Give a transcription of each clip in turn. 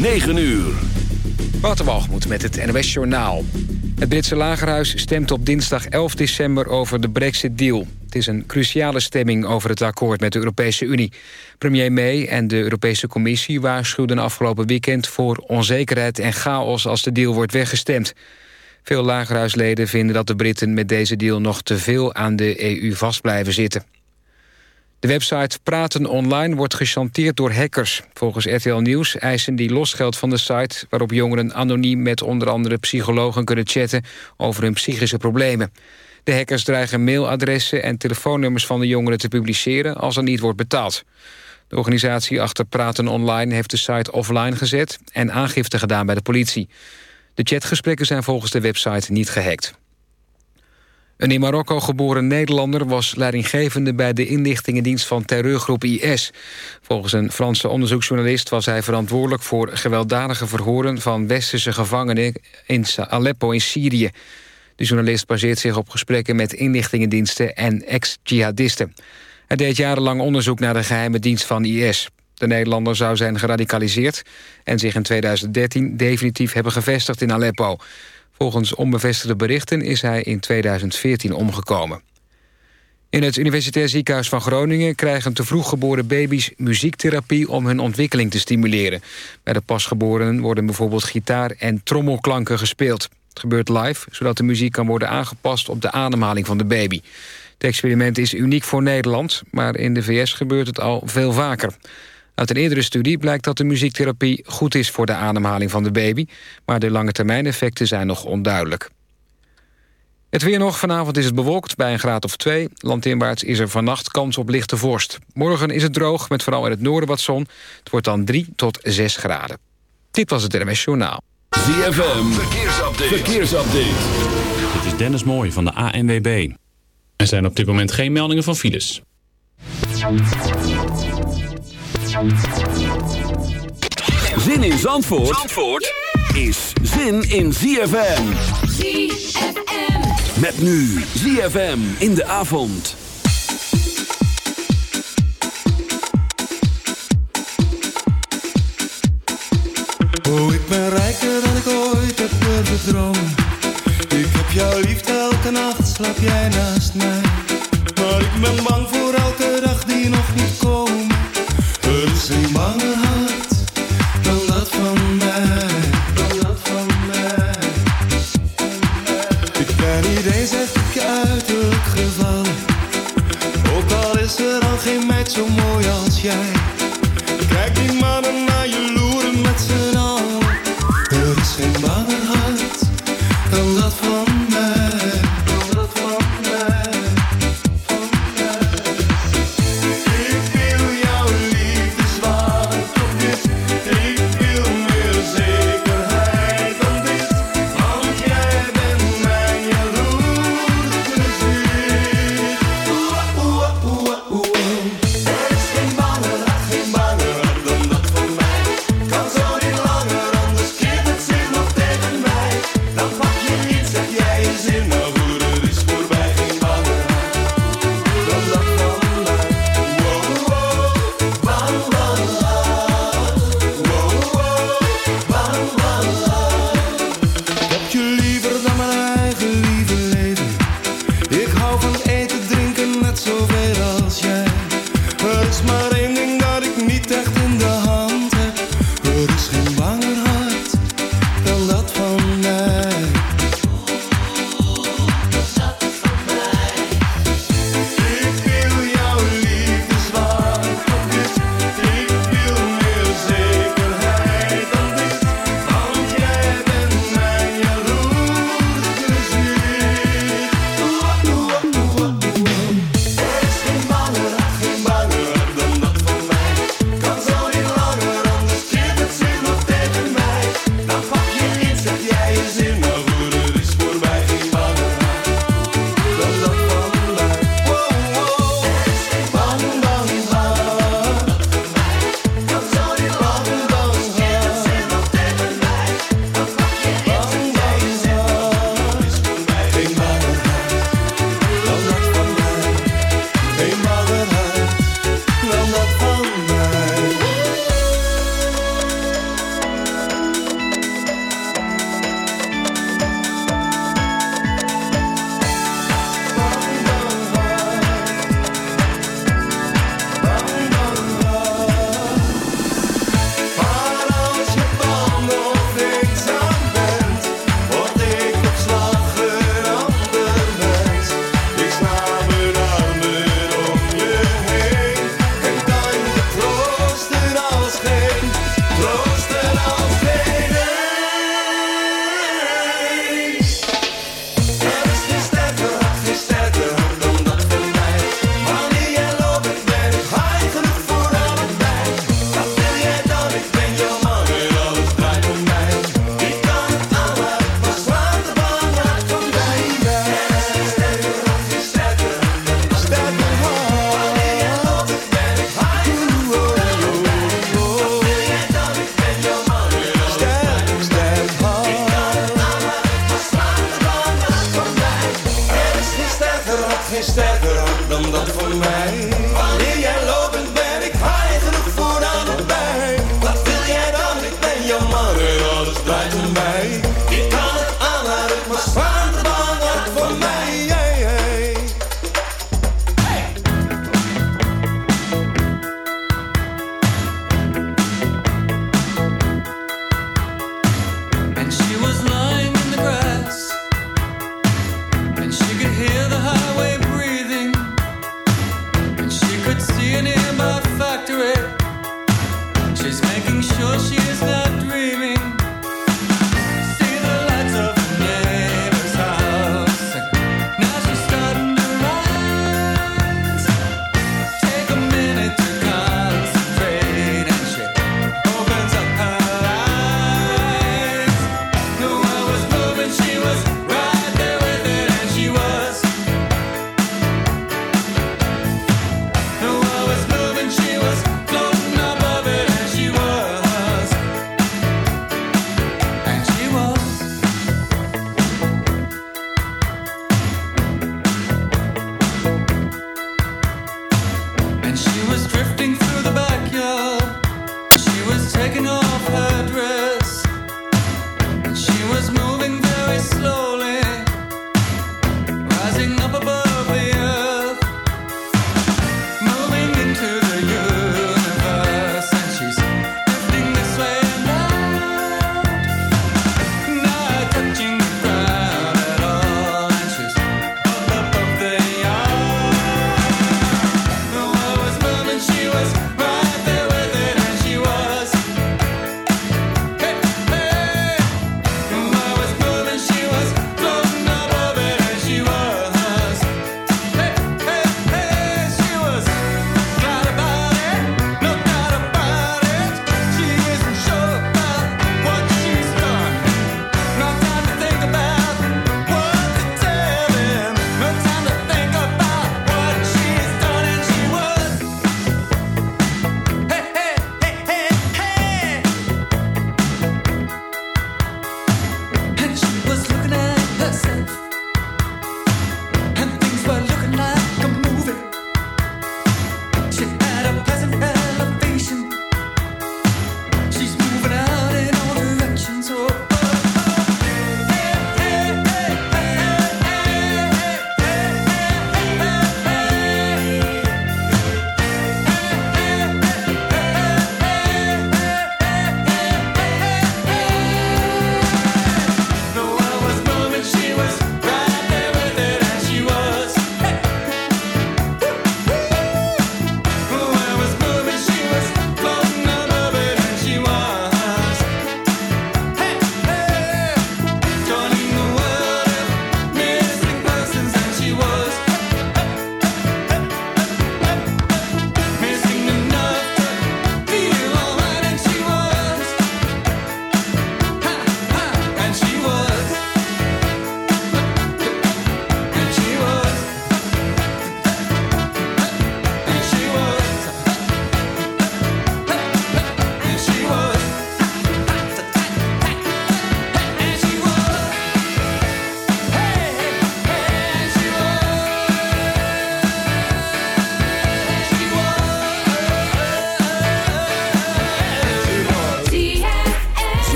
9 uur. Waterwalgemoed met het NOS Journaal. Het Britse lagerhuis stemt op dinsdag 11 december over de Brexit-deal. Het is een cruciale stemming over het akkoord met de Europese Unie. Premier May en de Europese Commissie waarschuwden afgelopen weekend... voor onzekerheid en chaos als de deal wordt weggestemd. Veel lagerhuisleden vinden dat de Britten met deze deal... nog te veel aan de EU vast blijven zitten. De website Praten Online wordt gechanteerd door hackers. Volgens RTL Nieuws eisen die losgeld van de site... waarop jongeren anoniem met onder andere psychologen kunnen chatten... over hun psychische problemen. De hackers dreigen mailadressen en telefoonnummers van de jongeren te publiceren... als er niet wordt betaald. De organisatie achter Praten Online heeft de site offline gezet... en aangifte gedaan bij de politie. De chatgesprekken zijn volgens de website niet gehackt. Een in Marokko geboren Nederlander was leidinggevende... bij de inlichtingendienst van terreurgroep IS. Volgens een Franse onderzoeksjournalist was hij verantwoordelijk... voor gewelddadige verhoren van westerse gevangenen in Aleppo in Syrië. De journalist baseert zich op gesprekken met inlichtingendiensten... en ex-jihadisten. Hij deed jarenlang onderzoek naar de geheime dienst van IS. De Nederlander zou zijn geradicaliseerd... en zich in 2013 definitief hebben gevestigd in Aleppo... Volgens onbevestigde berichten is hij in 2014 omgekomen. In het Universitair Ziekenhuis van Groningen krijgen te vroeg geboren baby's muziektherapie om hun ontwikkeling te stimuleren. Bij de pasgeborenen worden bijvoorbeeld gitaar en trommelklanken gespeeld. Het gebeurt live, zodat de muziek kan worden aangepast op de ademhaling van de baby. Het experiment is uniek voor Nederland, maar in de VS gebeurt het al veel vaker. Uit een eerdere studie blijkt dat de muziektherapie goed is voor de ademhaling van de baby, maar de lange termijn effecten zijn nog onduidelijk. Het weer nog. Vanavond is het bewolkt bij een graad of 2. Landinwaarts is er vannacht kans op lichte vorst. Morgen is het droog, met vooral in het noorden wat zon. Het wordt dan 3 tot 6 graden. Dit was het RMS Journaal. ZFM, verkeersupdate. verkeersupdate. Dit is Dennis Mooij van de ANWB. Er zijn op dit moment geen meldingen van files. Zin in Zandvoort, Zandvoort is zin in ZFM. ZFM. Met nu ZFM in de avond. Oh, ik ben rijker dan ik ooit heb durven dromen. Ik heb jouw liefde elke nacht, slaap jij naast mij. Maar ik ben bang voor elke dag die nog niet komt. 最忙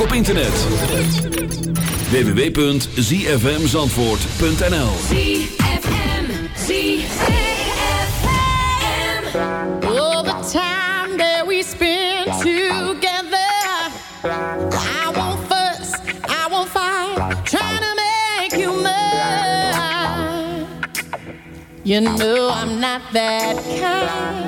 ook op internet. www.zfmzandvoort.nl ZFM ZFM All the time that we spend together I won't fuss, I won't fight Trying to make you mine. You know I'm not that kind.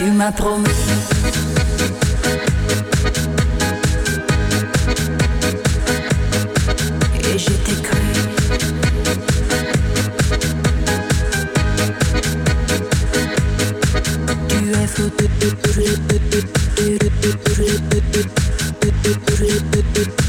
tu m'as promis. Et je t'ai cru. Tu es.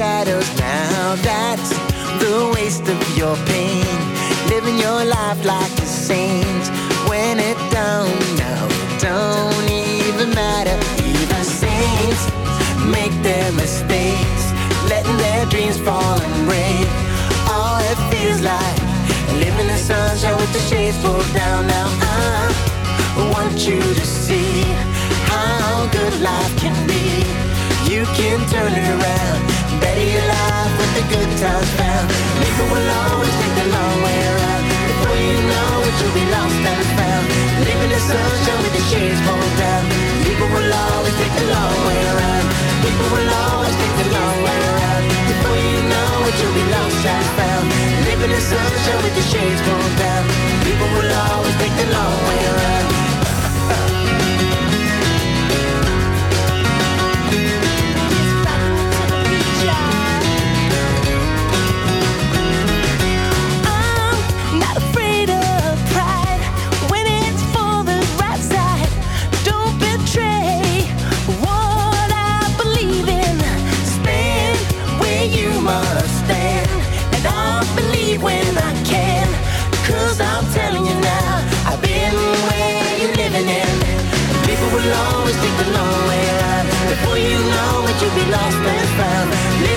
Shadows. Now that's the waste of your pain, living your life like a saint. When it don't, no, don't even matter. Even saints make their mistakes, letting their dreams fall and break. All it feels like living in sunshine with the shades pulled down. Now I want you to see how good life can be. You can turn it around, your life with the good times found. People will always take the long way around. Before you know it, you'll be lost and found. Living in sunshine with the shades pulled down. People will always take the long way around. People will always take the long way around. Before you know it, you'll be lost and found. Living in sunshine with the shades pulled down. People will always take the long way around.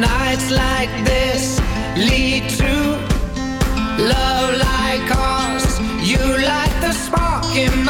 nights like this lead to love like ours. You light the spark in my